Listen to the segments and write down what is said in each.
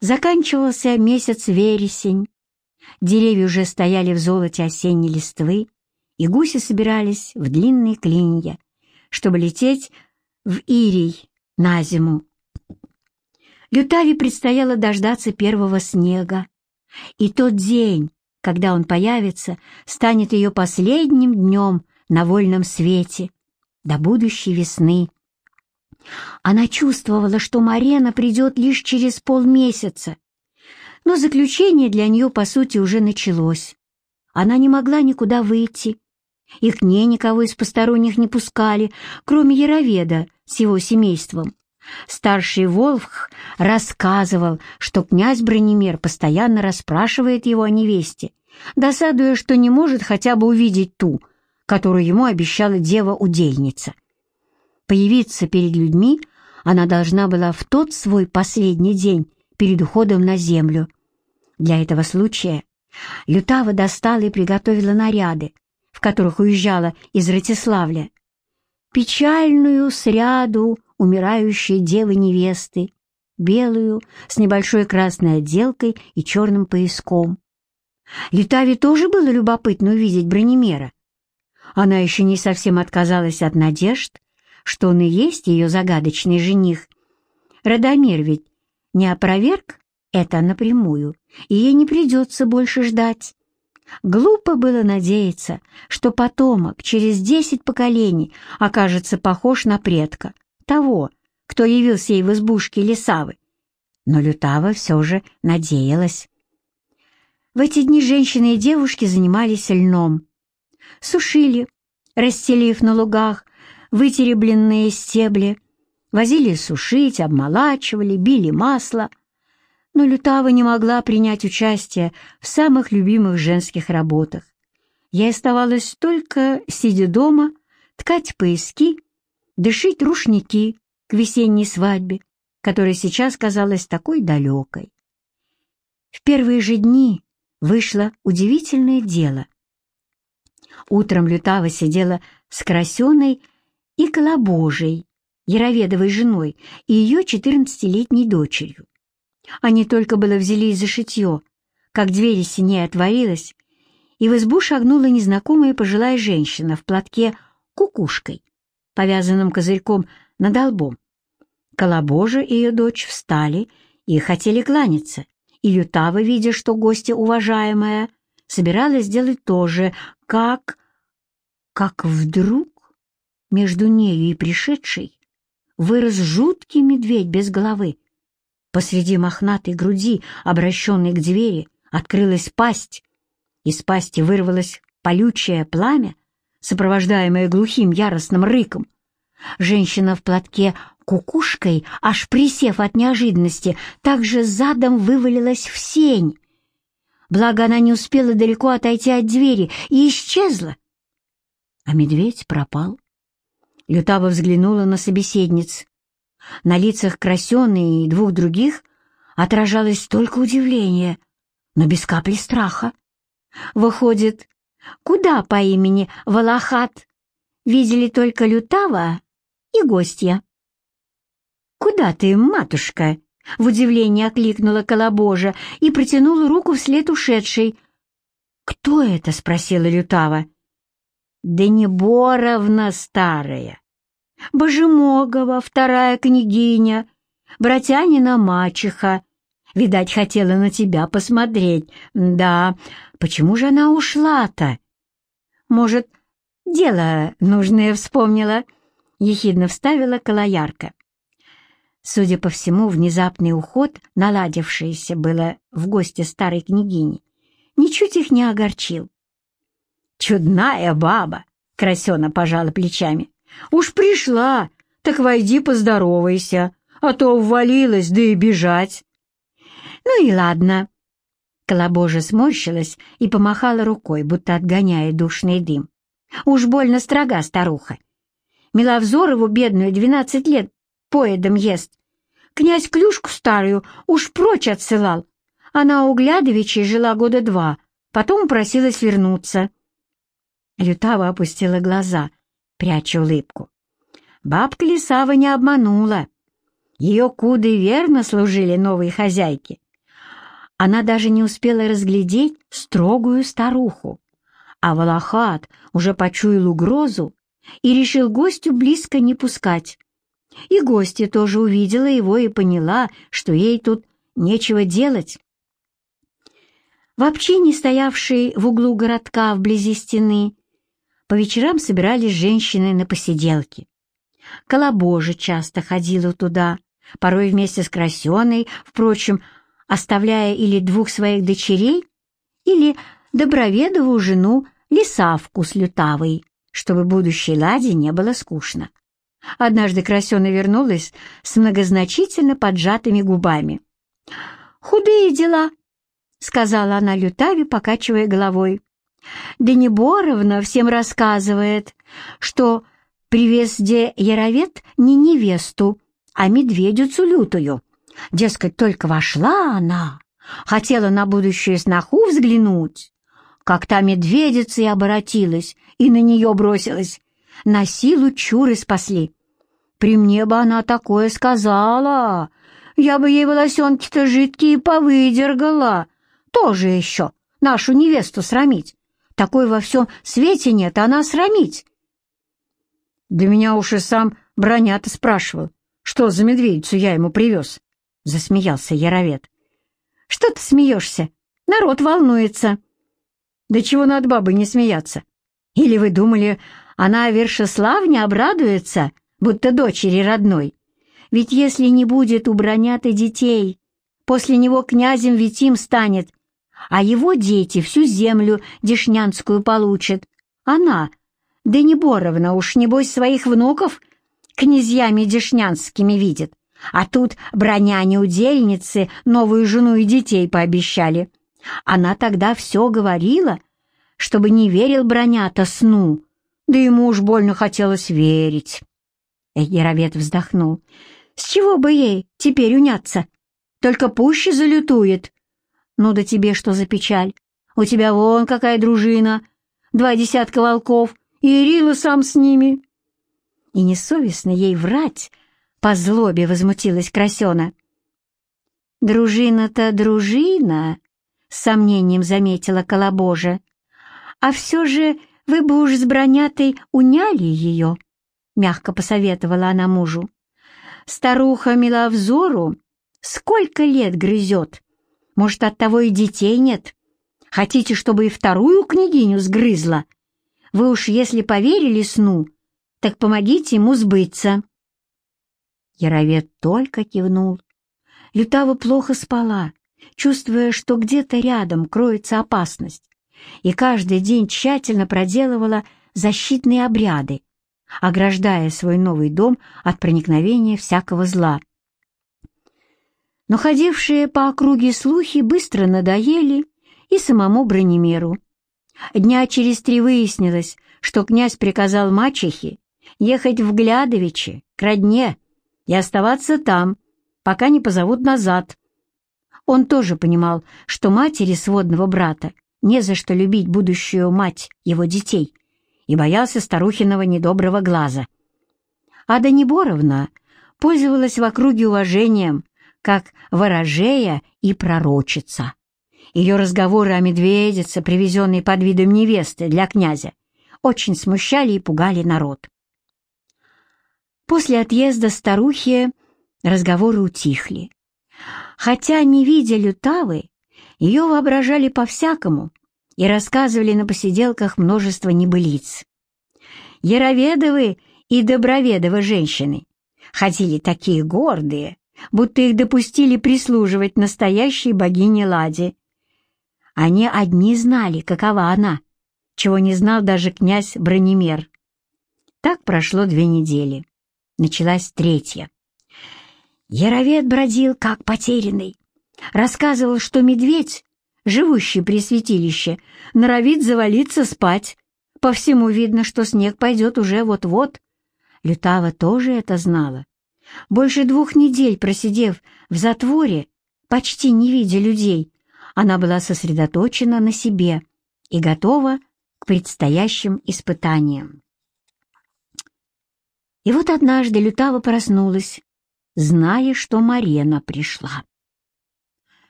Заканчивался месяц вересень. Деревья уже стояли в золоте осенней листвы, и гуси собирались в длинные клинья, чтобы лететь в Ирий на зиму. Лютаве предстояло дождаться первого снега, и тот день, когда он появится, станет ее последним днем на вольном свете до будущей весны. Она чувствовала, что Марена придет лишь через полмесяца, но заключение для нее, по сути, уже началось. Она не могла никуда выйти, и к ней никого из посторонних не пускали, кроме Яроведа с его семейством. Старший Волх рассказывал, что князь Бронемер постоянно расспрашивает его о невесте, досадуя, что не может хотя бы увидеть ту, которую ему обещала дева-удельница. Появиться перед людьми она должна была в тот свой последний день перед уходом на землю. Для этого случая Лютава достала и приготовила наряды, в которых уезжала из Ратиславля. Печальную сряду умирающей девы-невесты, белую, с небольшой красной отделкой и черным пояском. Лютаве тоже было любопытно увидеть бронемера. Она еще не совсем отказалась от надежд, что он и есть ее загадочный жених. Радомир ведь не опроверг это напрямую, и ей не придется больше ждать. Глупо было надеяться, что потомок через десять поколений окажется похож на предка, того, кто явился ей в избушке Лисавы. Но Лютава все же надеялась. В эти дни женщины и девушки занимались льном. Сушили, расстелив на лугах вытеребленные стебли, возили сушить, обмолачивали, били масло — но Лютава не могла принять участие в самых любимых женских работах. Ей оставалось только, сидя дома, ткать пояски, дышить рушники к весенней свадьбе, которая сейчас казалась такой далекой. В первые же дни вышло удивительное дело. Утром Лютава сидела с Красеной и Колобожей, Яроведовой женой, и ее четырнадцатилетней дочерью. Они только было взялись за шитье, как дверь из синей отворилась, и в избу шагнула незнакомая пожилая женщина в платке кукушкой, повязанным козырьком над лбом. Колобожа и ее дочь встали и хотели кланяться, и Лютава, видя, что гостья уважаемая, собиралась сделать то же, как... как вдруг между нею и пришедшей вырос жуткий медведь без головы, Посреди мохнатой груди, обращенной к двери, открылась пасть. Из пасти вырвалось колючее пламя, сопровождаемое глухим яростным рыком. Женщина в платке кукушкой, аж присев от неожиданности, также задом вывалилась в сень. Благо она не успела далеко отойти от двери и исчезла. А медведь пропал. Лютава взглянула на собеседниц. На лицах Красены и двух других отражалось только удивление, но без капли страха. Выходит, куда по имени Валахат видели только Лютава и гостья? «Куда ты, матушка?» — в удивлении окликнула Колобожа и протянула руку вслед ушедшей. «Кто это?» — спросила Лютава. «Да не Боровна старая, Божемогова, вторая княгиня, братянина мачеха. Видать, хотела на тебя посмотреть. Да, почему же она ушла-то? Может, дело нужное вспомнила?» — ехидно вставила Калаярка. Судя по всему, внезапный уход, наладившийся было в гости старой княгини, ничуть их не огорчил. «Чудная баба!» — Красена пожала плечами. Уж пришла, так войди поздоровайся, а то ввалилась, да и бежать. Ну и ладно. Колобожа сморщилась и помахала рукой, будто отгоняя душный дым. Уж больно строга старуха. Миловзорову, бедную, двенадцать лет, поедом ест. Князь клюшку старую уж прочь отсылал. Она у Глядовичей жила года два, потом просилась вернуться. Лютава опустила глаза — пряча улыбку. Бабка Лисава не обманула. Ее куды верно служили новой хозяйке, Она даже не успела разглядеть строгую старуху, а Волохат уже почуял угрозу и решил гостю близко не пускать. И гостья тоже увидела его и поняла, что ей тут нечего делать. В общине, стоявшей в углу городка вблизи стены, по вечерам собирались женщины на посиделки. Колобожа часто ходила туда, порой вместе с Красеной, впрочем, оставляя или двух своих дочерей, или доброведову жену Лисавку с Лютавой, чтобы будущей Ладе не было скучно. Однажды Красена вернулась с многозначительно поджатыми губами. «Худые дела», — сказала она Лютаве, покачивая головой. «Да Неборовна всем рассказывает, что привез де Яровет не невесту, а медведицу лютую. Дескать, только вошла она, хотела на будущую сноху взглянуть, как та медведица и оборотилась, и на нее бросилась. На силу чуры спасли. При мне бы она такое сказала. Я бы ей волосенки-то жидкие повыдергала. Тоже еще нашу невесту срамить. Такой во всем свете нет, а она срамить. Да меня уж и сам бронята спрашивал, что за медведицу я ему привез. Засмеялся Яровед. Что ты смеешься? Народ волнуется. Да чего над бабой не смеяться? Или вы думали, она Вершеславне обрадуется, будто дочери родной? Ведь если не будет у броняты детей, после него князем Витим станет, а его дети всю землю дешнянскую получат. Она, да не Боровна, уж небось своих внуков князьями дешнянскими видит. А тут броня-неудельницы новую жену и детей пообещали. Она тогда все говорила, чтобы не верил бронята сну, да ему уж больно хотелось верить. Эгеровед вздохнул. С чего бы ей теперь уняться? Только пуще залютует. Ну да тебе что за печаль? У тебя вон какая дружина, два десятка волков, и Ирила сам с ними. И несовестно ей врать, по злобе возмутилась Красена. «Дружина-то дружина», — с сомнением заметила Колобожа. «А все же вы бы уж с бронятой уняли ее», — мягко посоветовала она мужу. «Старуха мила взору, сколько лет грызет. Может, от того и детей нет. Хотите, чтобы и вторую княгиню сгрызла? Вы уж если поверили сну, так помогите ему сбыться». Яровед только кивнул. Лютава плохо спала, чувствуя, что где-то рядом кроется опасность, и каждый день тщательно проделывала защитные обряды, ограждая свой новый дом от проникновения всякого зла. Но ходившие по округе слухи быстро надоели и самому бронемеру. Дня через три выяснилось, что князь приказал мачехе ехать в Глядовичи, к родне, и оставаться там, пока не позовут назад. Он тоже понимал, что матери сводного брата не за что любить будущую мать его детей, и боялся старухиного недоброго глаза. Ада Неборовна пользовалась в округе уважением, как ворожея и пророчица. Ее разговоры о медведице, привезенной под видом невесты для князя, очень смущали и пугали народ. После отъезда старухи разговоры утихли. Хотя, не видя Лютавы, ее воображали по-всякому и рассказывали на посиделках множество небылиц. Яроведовы и Доброведовы женщины ходили такие гордые, будто их допустили прислуживать настоящей богине Ладе. Они одни знали, какова она, чего не знал даже князь Бронемер. Так прошло две недели. Началась третья. Яровед бродил, как потерянный. Рассказывал, что медведь, живущий при святилище, норовит завалиться спать. По всему видно, что снег пойдет уже вот-вот. Лютава тоже это знала. Больше двух недель просидев в затворе, почти не видя людей, она была сосредоточена на себе и готова к предстоящим испытаниям. И вот однажды Лютава проснулась, зная, что Марена пришла.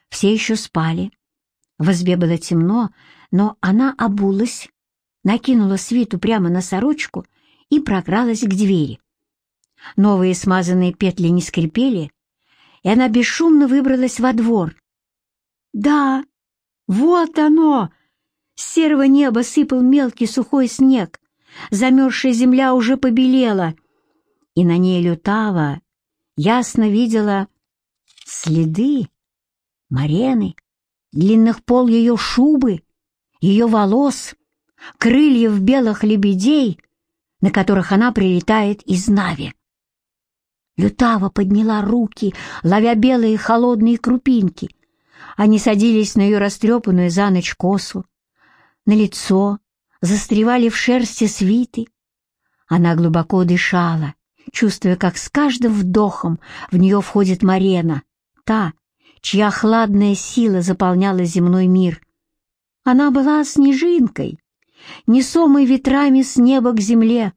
все еще спали. В избе было темно, но она обулась, накинула свиту прямо на сорочку и прокралась к двери. Новые смазанные петли не скрипели, и она бесшумно выбралась во двор. Да, вот оно! С серого неба сыпал мелкий сухой снег, замерзшая земля уже побелела, и на ней лютава ясно видела следы Марены, длинных пол ее шубы, ее волос, крыльев белых лебедей, на которых она прилетает из Нави. Лютава подняла руки, ловя белые холодные крупинки. Они садились на ее растрепанную за ночь косу, на лицо, застревали в шерсти свиты. Она глубоко дышала, чувствуя, как с каждым вдохом в нее входит Марена, та, чья хладная сила заполняла земной мир. Она была снежинкой, несомой ветрами с неба к земле,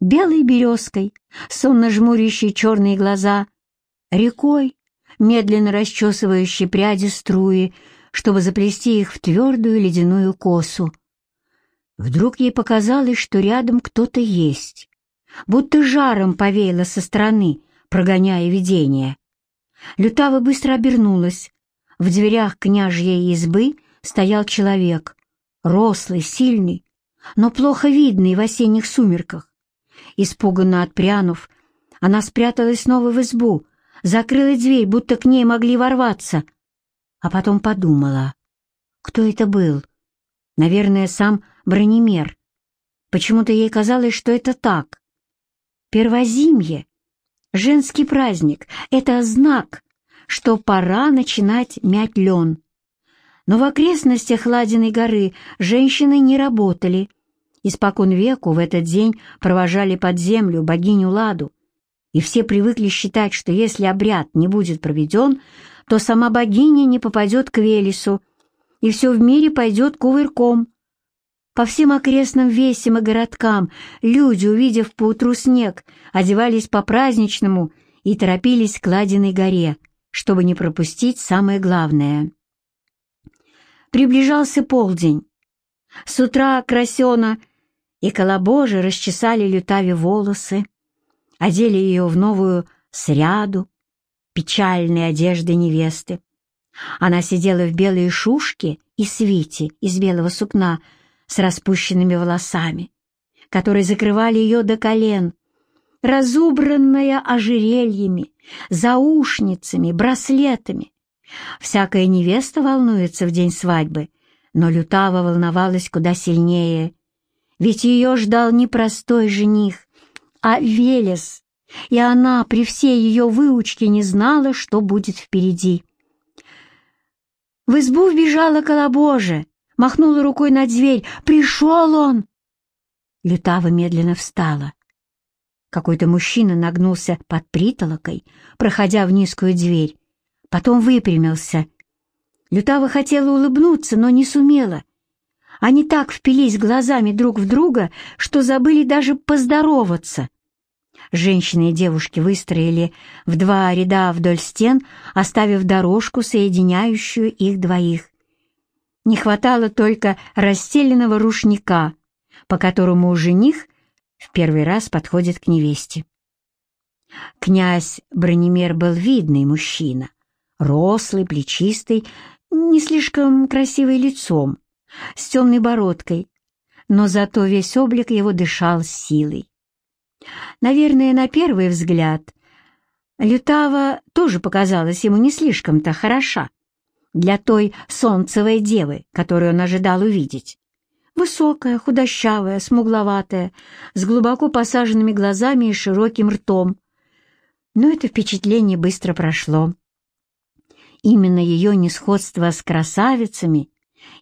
белой березкой, сонно жмурящей черные глаза, рекой, медленно расчесывающей пряди струи, чтобы заплести их в твердую ледяную косу. Вдруг ей показалось, что рядом кто-то есть, будто жаром повеяло со стороны, прогоняя видение. Лютава быстро обернулась. В дверях княжьей избы стоял человек, рослый, сильный, но плохо видный в осенних сумерках. Испуганно отпрянув, она спряталась снова в избу, закрыла дверь, будто к ней могли ворваться, а потом подумала, кто это был. Наверное, сам Бронемер. Почему-то ей казалось, что это так. Первозимье, женский праздник — это знак, что пора начинать мять лен. Но в окрестностях Ладиной горы женщины не работали. Испокон веку в этот день провожали под землю богиню Ладу, и все привыкли считать, что если обряд не будет проведен, то сама богиня не попадет к Велесу, и все в мире пойдет кувырком. По всем окрестным весям и городкам люди, увидев поутру снег, одевались по-праздничному и торопились к Ладиной горе, чтобы не пропустить самое главное. Приближался полдень. С утра Красена и Колобожи расчесали Лютаве волосы, одели ее в новую сряду, печальной одежды невесты. Она сидела в белой шушке и свите из белого сукна с распущенными волосами, которые закрывали ее до колен, разубранная ожерельями, заушницами, браслетами, Всякая невеста волнуется в день свадьбы, но Лютава волновалась куда сильнее, ведь ее ждал не простой жених, а Велес, и она при всей ее выучке не знала, что будет впереди. В избу вбежала Колобожа, махнула рукой на дверь. «Пришел он!» Лютава медленно встала. Какой-то мужчина нагнулся под притолокой, проходя в низкую дверь, потом выпрямился. Лютава хотела улыбнуться, но не сумела. Они так впились глазами друг в друга, что забыли даже поздороваться. Женщины и девушки выстроили в два ряда вдоль стен, оставив дорожку, соединяющую их двоих. Не хватало только расстеленного рушника, по которому жених в первый раз подходит к невесте. Князь Бронемер был видный мужчина, рослый, плечистый, не слишком красивый лицом, с темной бородкой, но зато весь облик его дышал силой. Наверное, на первый взгляд Лютава тоже показалась ему не слишком-то хороша для той солнцевой девы, которую он ожидал увидеть. Высокая, худощавая, смугловатая, с глубоко посаженными глазами и широким ртом. Но это впечатление быстро прошло. Именно ее несходство с красавицами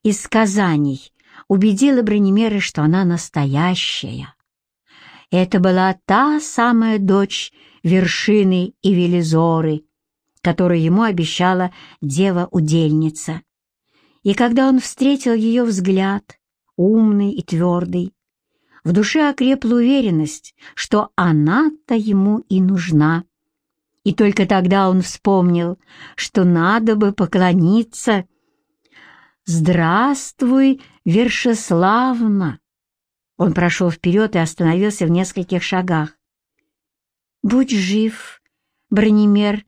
из сказаний убедило Бронемера, что она настоящая. Это была та самая дочь вершины и Велизоры, которую ему обещала дева-удельница. И когда он встретил ее взгляд, умный и твердый, в душе окрепла уверенность, что она-то ему и нужна И только тогда он вспомнил, что надо бы поклониться. «Здравствуй, Вершеславна!» Он прошел вперед и остановился в нескольких шагах. «Будь жив, Бронемер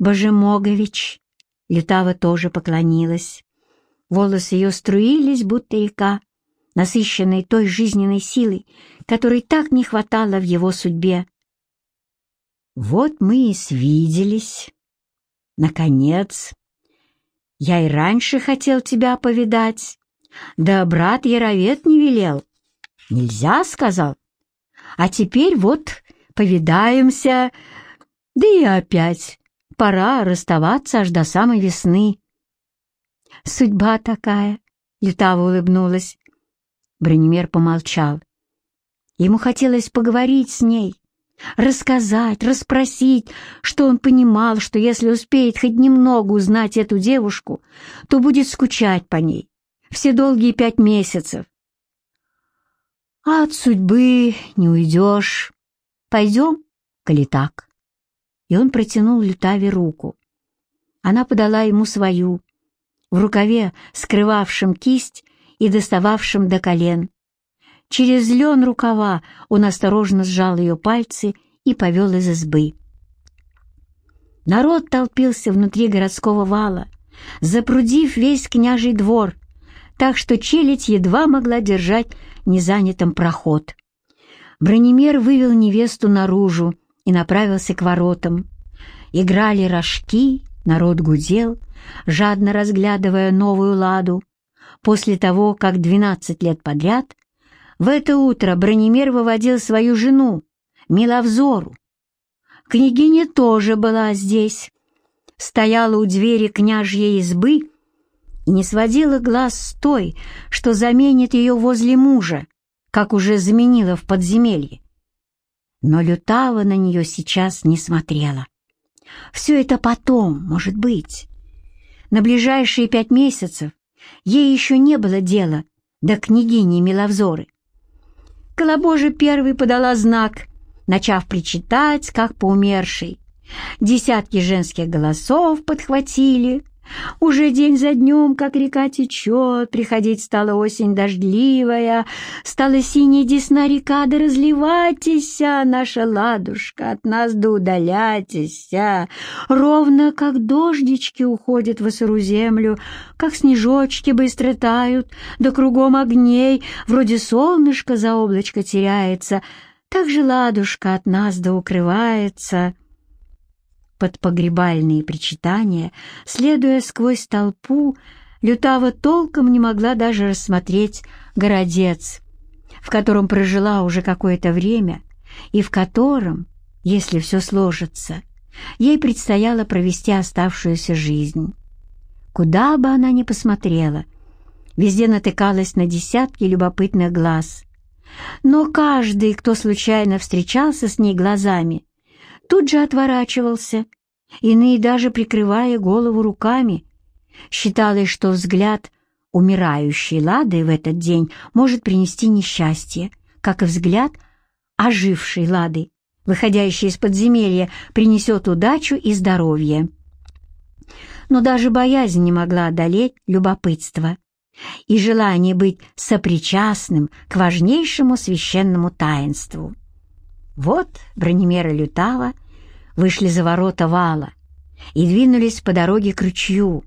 Божемогович!» Лютава тоже поклонилась. Волосы ее струились, будто река, насыщенной той жизненной силой, которой так не хватало в его судьбе. Вот мы и свиделись. Наконец. Я и раньше хотел тебя повидать. Да брат Яровед не велел. Нельзя, сказал. А теперь вот повидаемся. Да и опять пора расставаться аж до самой весны. Судьба такая, Лютава улыбнулась. Бронемер помолчал. Ему хотелось поговорить с ней, рассказать, расспросить, что он понимал, что если успеет хоть немного узнать эту девушку, то будет скучать по ней все долгие пять месяцев. А от судьбы не уйдешь. Пойдем, коли так. И он протянул Лютаве руку. Она подала ему свою, в рукаве, скрывавшем кисть и достававшем до колен. Через лен рукава он осторожно сжал ее пальцы и повел из избы. Народ толпился внутри городского вала, запрудив весь княжий двор, так что челядь едва могла держать незанятым проход. Бронемер вывел невесту наружу и направился к воротам. Играли рожки, народ гудел, жадно разглядывая новую ладу. После того, как двенадцать лет подряд в это утро Бронемир выводил свою жену, Миловзору. Княгиня тоже была здесь, стояла у двери княжьей избы и не сводила глаз с той, что заменит ее возле мужа, как уже заменила в подземелье. Но Лютава на нее сейчас не смотрела. Все это потом, может быть. На ближайшие пять месяцев ей еще не было дела до княгини Миловзоры. Колобожа первый подала знак, начав причитать, как по умершей. Десятки женских голосов подхватили, уже день за днем, как река течет, приходить стала осень дождливая, стала синяя десна река, да разливайтеся, наша ладушка, от нас да удаляйтеся, ровно как дождички уходят в сыру землю, как снежочки быстро тают, да кругом огней, вроде солнышко за облачко теряется, так же ладушка от нас да укрывается» под погребальные причитания, следуя сквозь толпу, Лютава толком не могла даже рассмотреть городец, в котором прожила уже какое-то время и в котором, если все сложится, ей предстояло провести оставшуюся жизнь. Куда бы она ни посмотрела, везде натыкалась на десятки любопытных глаз. Но каждый, кто случайно встречался с ней глазами, тут же отворачивался, иные даже прикрывая голову руками. Считалось, что взгляд умирающей Лады в этот день может принести несчастье, как и взгляд ожившей Лады, выходящей из подземелья, принесет удачу и здоровье. Но даже боязнь не могла одолеть любопытство и желание быть сопричастным к важнейшему священному таинству. Вот Бронемера Лютава вышли за ворота вала и двинулись по дороге к ручью,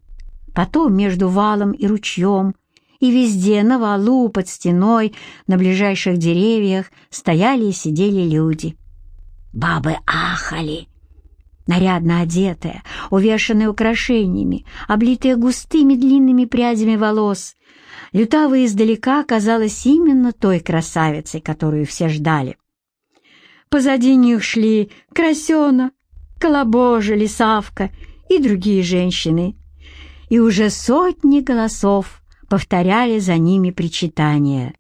потом между валом и ручьем, и везде, на валу, под стеной, на ближайших деревьях, стояли и сидели люди. Бабы ахали, нарядно одетые, увешанные украшениями, облитые густыми длинными прядями волос. Лютава издалека оказалась именно той красавицей, которую все ждали. Позади них шли Красена, Колобожа, Лисавка и другие женщины. И уже сотни голосов повторяли за ними причитания.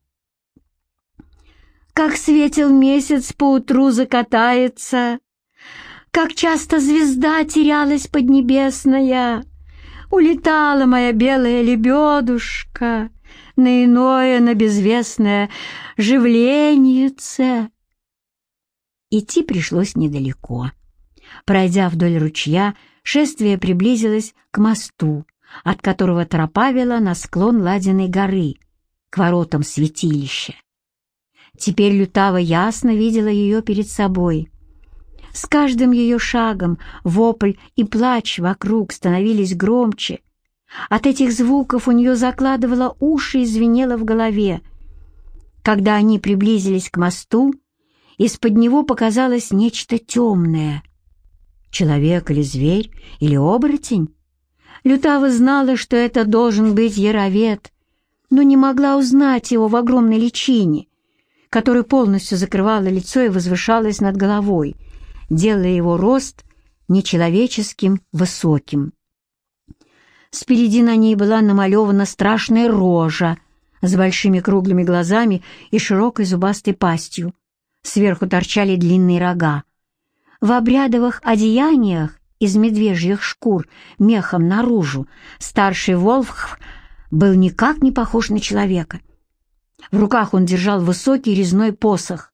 Как светил месяц поутру закатается, Как часто звезда терялась поднебесная, Улетала моя белая лебедушка На иное, на безвестное живленьице. Идти пришлось недалеко. Пройдя вдоль ручья, шествие приблизилось к мосту, от которого тропа вела на склон Ладиной горы, к воротам святилища. Теперь Лютава ясно видела ее перед собой. С каждым ее шагом вопль и плач вокруг становились громче. От этих звуков у нее закладывало уши и звенело в голове. Когда они приблизились к мосту, из-под него показалось нечто темное. Человек или зверь, или оборотень? Лютава знала, что это должен быть Яровед, но не могла узнать его в огромной личине, которая полностью закрывала лицо и возвышалась над головой, делая его рост нечеловеческим высоким. Спереди на ней была намалевана страшная рожа с большими круглыми глазами и широкой зубастой пастью. Сверху торчали длинные рога. В обрядовых одеяниях из медвежьих шкур мехом наружу старший Волф был никак не похож на человека. В руках он держал высокий резной посох,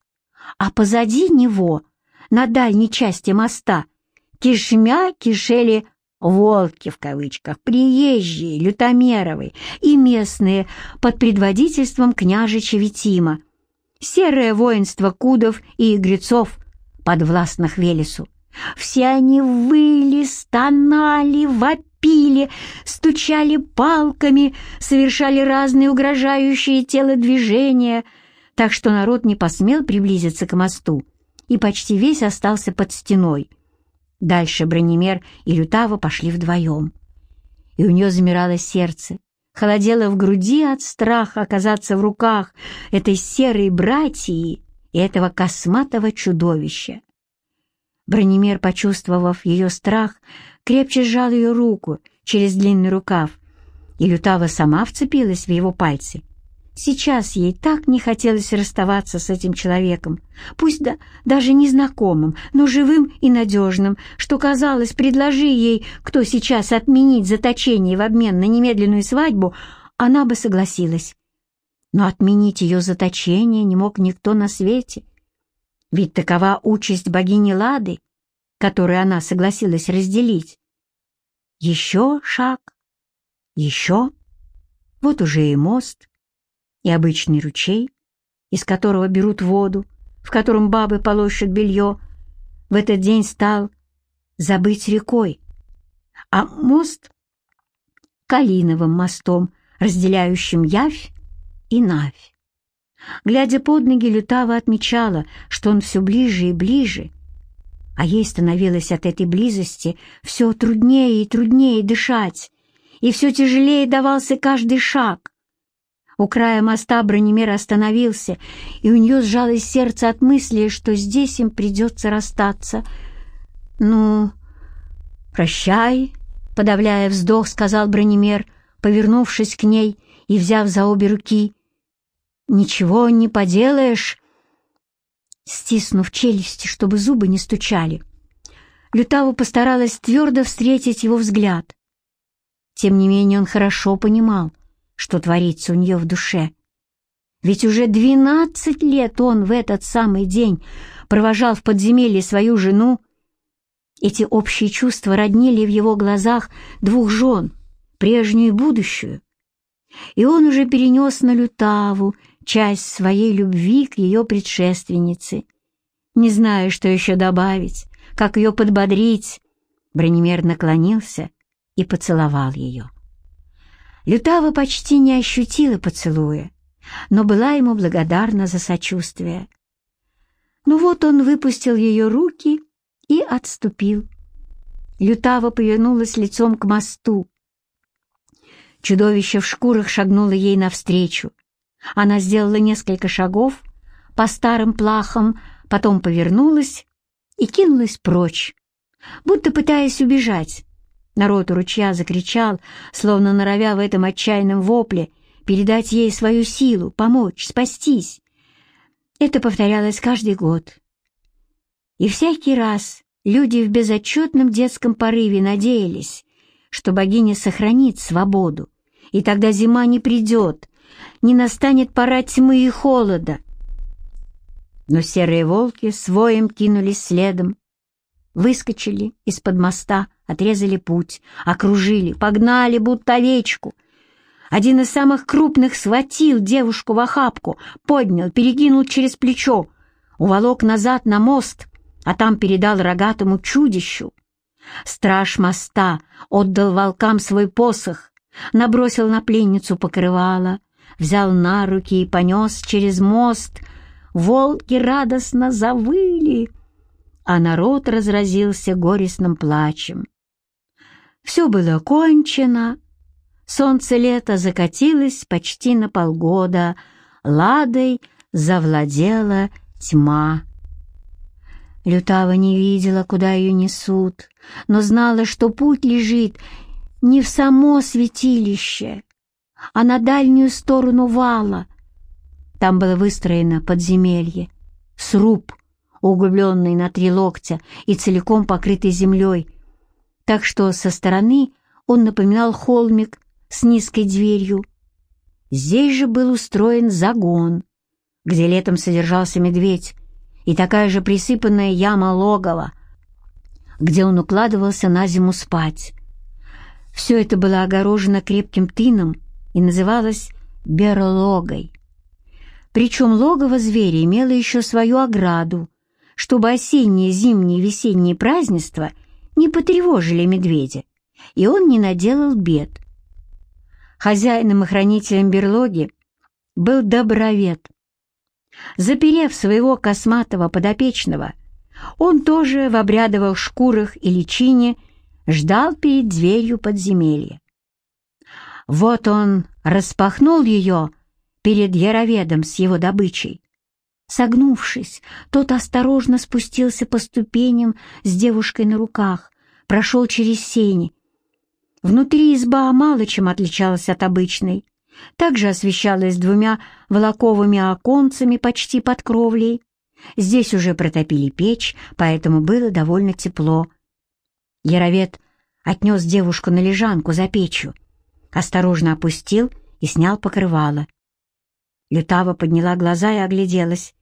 а позади него, на дальней части моста, кишмя кишели «волки» в кавычках, приезжие, лютомеровые и местные под предводительством княжича Витима, серое воинство кудов и игрецов, подвластных Велесу. Все они выли, стонали, вопили, стучали палками, совершали разные угрожающие телодвижения, так что народ не посмел приблизиться к мосту и почти весь остался под стеной. Дальше Бронемер и Лютава пошли вдвоем. И у нее замирало сердце, холодело в груди от страха оказаться в руках этой серой братьи и этого косматого чудовища. Бронемер, почувствовав ее страх, крепче сжал ее руку через длинный рукав, и Лютава сама вцепилась в его пальцы — Сейчас ей так не хотелось расставаться с этим человеком, пусть да, даже незнакомым, но живым и надежным, что, казалось, предложи ей, кто сейчас отменить заточение в обмен на немедленную свадьбу, она бы согласилась. Но отменить ее заточение не мог никто на свете. Ведь такова участь богини Лады, которую она согласилась разделить. Еще шаг, еще, вот уже и мост — и обычный ручей, из которого берут воду, в котором бабы полощут белье, в этот день стал забыть рекой, а мост — Калиновым мостом, разделяющим Явь и Навь. Глядя под ноги, Лютава отмечала, что он все ближе и ближе, а ей становилось от этой близости все труднее и труднее дышать, и все тяжелее давался каждый шаг. У края моста Бронемир остановился, и у нее сжалось сердце от мысли, что здесь им придется расстаться. «Ну, прощай», — подавляя вздох, сказал Бронемир, повернувшись к ней и взяв за обе руки. «Ничего не поделаешь», стиснув челюсти, чтобы зубы не стучали. Лютава постаралась твердо встретить его взгляд. Тем не менее он хорошо понимал — что творится у нее в душе. Ведь уже двенадцать лет он в этот самый день провожал в подземелье свою жену. Эти общие чувства роднили в его глазах двух жен, прежнюю и будущую. И он уже перенес на Лютаву часть своей любви к ее предшественнице. Не зная, что еще добавить, как ее подбодрить, Бронемер наклонился и поцеловал ее. Лютава почти не ощутила поцелуя, но была ему благодарна за сочувствие. Ну вот он выпустил ее руки и отступил. Лютава повернулась лицом к мосту. Чудовище в шкурах шагнуло ей навстречу. Она сделала несколько шагов по старым плахам, потом повернулась и кинулась прочь, будто пытаясь убежать. Народ у ручья закричал, словно норовя в этом отчаянном вопле передать ей свою силу, помочь, спастись. Это повторялось каждый год. И всякий раз люди в безотчетном детском порыве надеялись, что богиня сохранит свободу, и тогда зима не придет, не настанет пора тьмы и холода. Но серые волки своим кинулись следом, выскочили из-под моста, отрезали путь, окружили, погнали, будто овечку. Один из самых крупных схватил девушку в охапку, поднял, перекинул через плечо, уволок назад на мост, а там передал рогатому чудищу. Страж моста отдал волкам свой посох, набросил на пленницу покрывало, взял на руки и понес через мост. Волки радостно завыли, а народ разразился горестным плачем. Все было кончено, солнце лета закатилось почти на полгода, ладой завладела тьма. Лютава не видела, куда ее несут, но знала, что путь лежит не в само святилище, а на дальнюю сторону вала. Там было выстроено подземелье, сруб, углубленный на три локтя и целиком покрытый землей, так что со стороны он напоминал холмик с низкой дверью. Здесь же был устроен загон, где летом содержался медведь, и такая же присыпанная яма логова, где он укладывался на зиму спать. Все это было огорожено крепким тыном и называлось берлогой. Причем логово зверя имело еще свою ограду, чтобы осенние, зимние и весенние празднества не потревожили медведя, и он не наделал бед. Хозяином и хранителем берлоги был добровед. Заперев своего косматого подопечного, он тоже в обрядовых шкурах и личине ждал перед дверью подземелья. Вот он распахнул ее перед яроведом с его добычей. Согнувшись, тот осторожно спустился по ступеням с девушкой на руках, прошел через сени. Внутри изба мало чем отличалась от обычной, также освещалась двумя волоковыми оконцами почти под кровлей. Здесь уже протопили печь, поэтому было довольно тепло. Яровед отнес девушку на лежанку за печью, осторожно опустил и снял покрывало. Лютава подняла глаза и огляделась,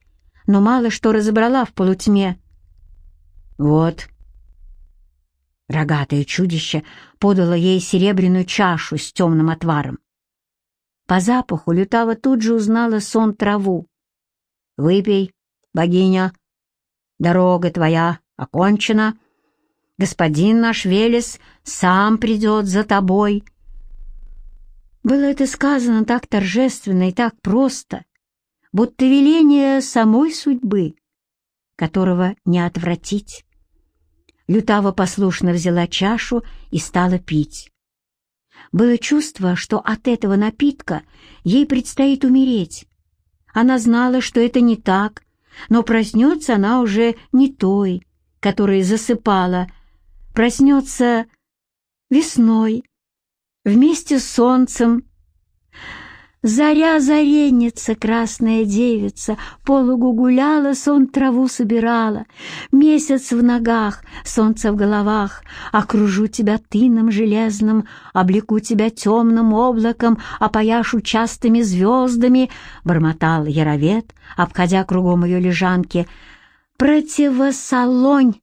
но мало что разобрала в полутьме. «Вот». Рогатое чудище подало ей серебряную чашу с темным отваром. По запаху Лютава тут же узнала сон траву. «Выпей, богиня, дорога твоя окончена. Господин наш Велес сам придет за тобой». Было это сказано так торжественно и так просто, будто веление самой судьбы, которого не отвратить. Лютава послушно взяла чашу и стала пить. Было чувство, что от этого напитка ей предстоит умереть. Она знала, что это не так, но проснется она уже не той, которая засыпала, проснется весной, вместе с солнцем. Заря заренница, красная девица, полугу гуляла, сон траву собирала. Месяц в ногах, солнце в головах, окружу тебя тыном железным, облеку тебя темным облаком, опояшу частыми звездами, бормотал Яровед, обходя кругом ее лежанки. Противосолонь!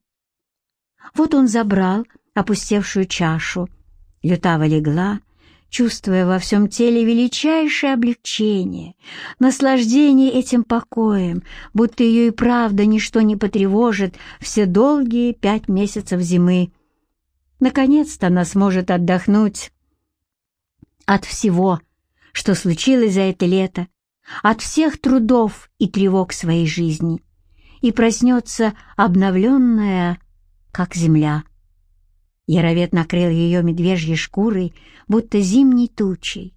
Вот он забрал опустевшую чашу, Лютава легла, чувствуя во всем теле величайшее облегчение, наслаждение этим покоем, будто ее и правда ничто не потревожит все долгие пять месяцев зимы. Наконец-то она сможет отдохнуть от всего, что случилось за это лето, от всех трудов и тревог своей жизни, и проснется обновленная, как земля. Яровед накрыл ее медвежьей шкурой, будто зимней тучей.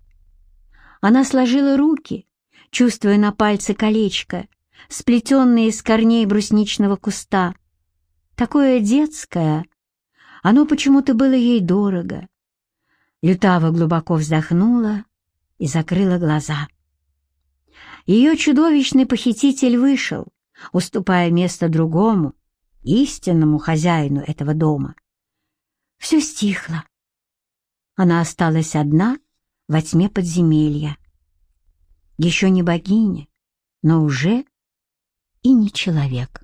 Она сложила руки, чувствуя на пальце колечко, сплетенное из корней брусничного куста. Такое детское, оно почему-то было ей дорого. Лютава глубоко вздохнула и закрыла глаза. Ее чудовищный похититель вышел, уступая место другому, истинному хозяину этого дома. Все стихло. Она осталась одна во тьме подземелья. Еще не богиня, но уже и не человек.